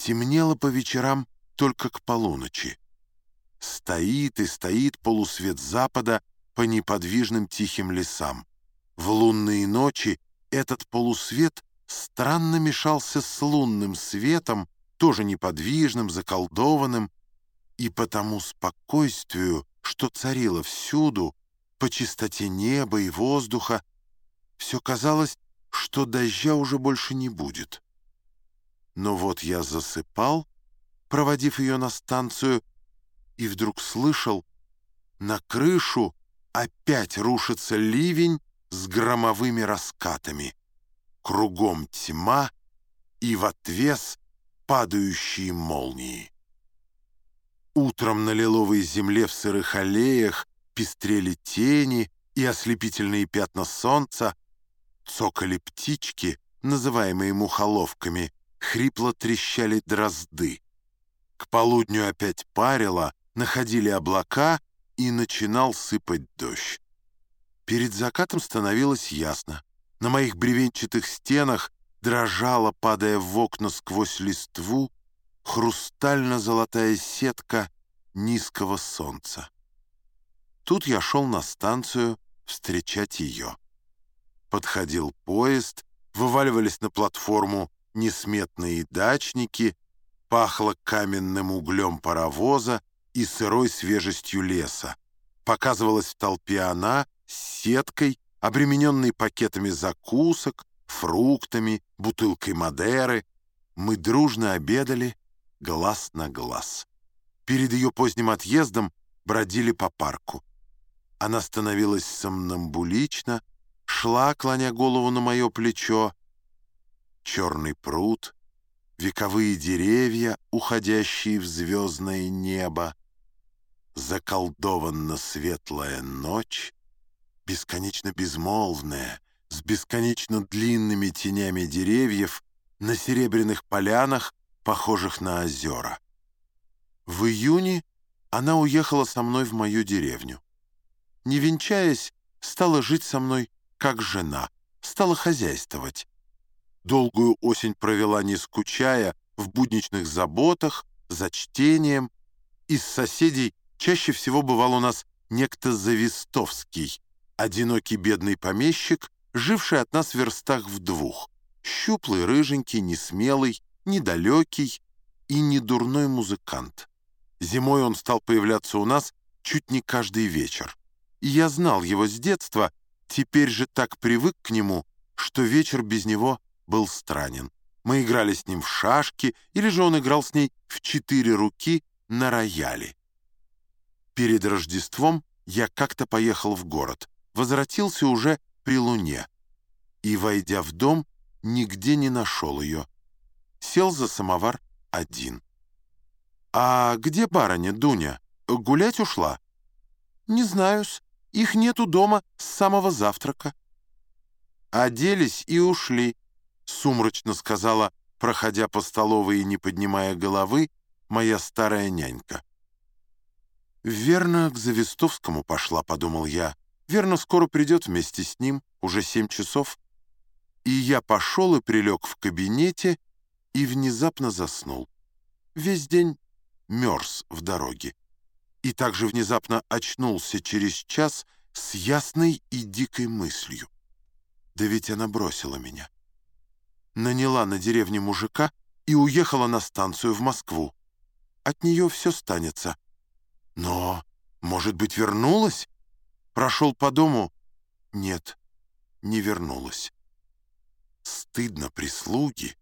Темнело по вечерам только к полуночи. Стоит и стоит полусвет запада по неподвижным тихим лесам. В лунные ночи этот полусвет странно мешался с лунным светом, тоже неподвижным, заколдованным, и по тому спокойствию, что царило всюду, по чистоте неба и воздуха, все казалось, что дождя уже больше не будет. Но вот я засыпал, проводив ее на станцию, и вдруг слышал, на крышу опять рушится ливень с громовыми раскатами. Кругом тьма и в отвес падающие молнии. Утром на лиловой земле в сырых аллеях пестрели тени и ослепительные пятна солнца, цокали птички, называемые мухоловками, хрипло трещали дрозды. К полудню опять парило, находили облака, и начинал сыпать дождь. Перед закатом становилось ясно. На моих бревенчатых стенах дрожала, падая в окна сквозь листву, хрустально-золотая сетка низкого солнца. Тут я шел на станцию встречать ее. Подходил поезд, вываливались на платформу несметные дачники, пахло каменным углем паровоза и сырой свежестью леса. Показывалась в толпе она с сеткой, обремененной пакетами закусок, фруктами, бутылкой Мадеры. Мы дружно обедали глаз на глаз. Перед ее поздним отъездом бродили по парку. Она становилась сомнамбулично, шла, клоня голову на мое плечо, черный пруд, вековые деревья, уходящие в звездное небо, заколдованно светлая ночь, бесконечно безмолвная, с бесконечно длинными тенями деревьев на серебряных полянах, похожих на озера. В июне она уехала со мной в мою деревню. Не венчаясь, стала жить со мной как жена, стала хозяйствовать. Долгую осень провела, не скучая, в будничных заботах, за чтением. Из соседей чаще всего бывал у нас некто Завистовский, одинокий бедный помещик, живший от нас в верстах в двух. Щуплый, рыженький, несмелый, недалекий и недурной музыкант. Зимой он стал появляться у нас чуть не каждый вечер. Я знал его с детства, теперь же так привык к нему, что вечер без него был странен. Мы играли с ним в шашки, или же он играл с ней в четыре руки на рояле. Перед Рождеством я как-то поехал в город, возвратился уже при луне и, войдя в дом, нигде не нашел ее. Сел за самовар один. «А где барыня, Дуня? Гулять ушла?» «Не знаю-с. Их нету дома с самого завтрака». Оделись и ушли сумрачно сказала, проходя по столовой и не поднимая головы, моя старая нянька. «Верно, к Завистовскому пошла», — подумал я. «Верно, скоро придет вместе с ним, уже семь часов». И я пошел и прилег в кабинете и внезапно заснул. Весь день мерз в дороге. И также внезапно очнулся через час с ясной и дикой мыслью. Да ведь она бросила меня наняла на деревне мужика и уехала на станцию в Москву. От нее все станется. Но, может быть, вернулась? Прошел по дому? Нет, не вернулась. Стыдно прислуги.